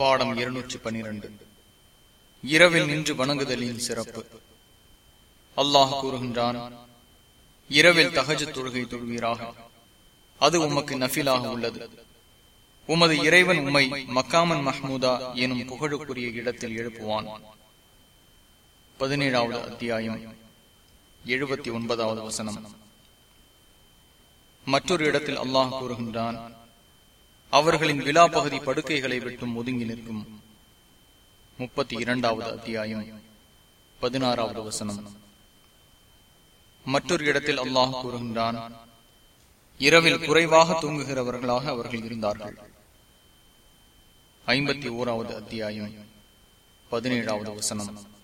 பாடம் இருநூற்றி பனிரெண்டு இரவில் நின்று வணங்குதலின் சிறப்பு. அல்லாஹ் கூறுகின்றான் இரவில் தகஜ தொழுகை தொழுவீராக. அது உமக்கு நஃபிலாக உள்ளது. உமது இறைவன் உம்மை மக்காமன் மஹ்மூதா எனும் புகழுக்குரிய இடத்தில் எழுப்புவான். பதினேழாவது அத்தியாயம் எழுபத்தி ஒன்பதாவது வசனம். மற்றொரு இடத்தில் அல்லாஹ் கூறுகின்றான் அவர்களின் விழா பகுதி படுக்கைகளை விட்டும் ஒதுங்கி நிற்கும். முப்பத்தி இரண்டாவது அத்தியாயம். பதினாறாவது வசனம். மற்றொரு இடத்தில் அல்லாஹ் கூறுகின்றான் இரவில் குறைவாக தூங்குகிறவர்களாக அவர்கள் இருந்தார்கள். ஐம்பத்தி ஓராவது அத்தியாயம். பதினேழாவது வசனம்.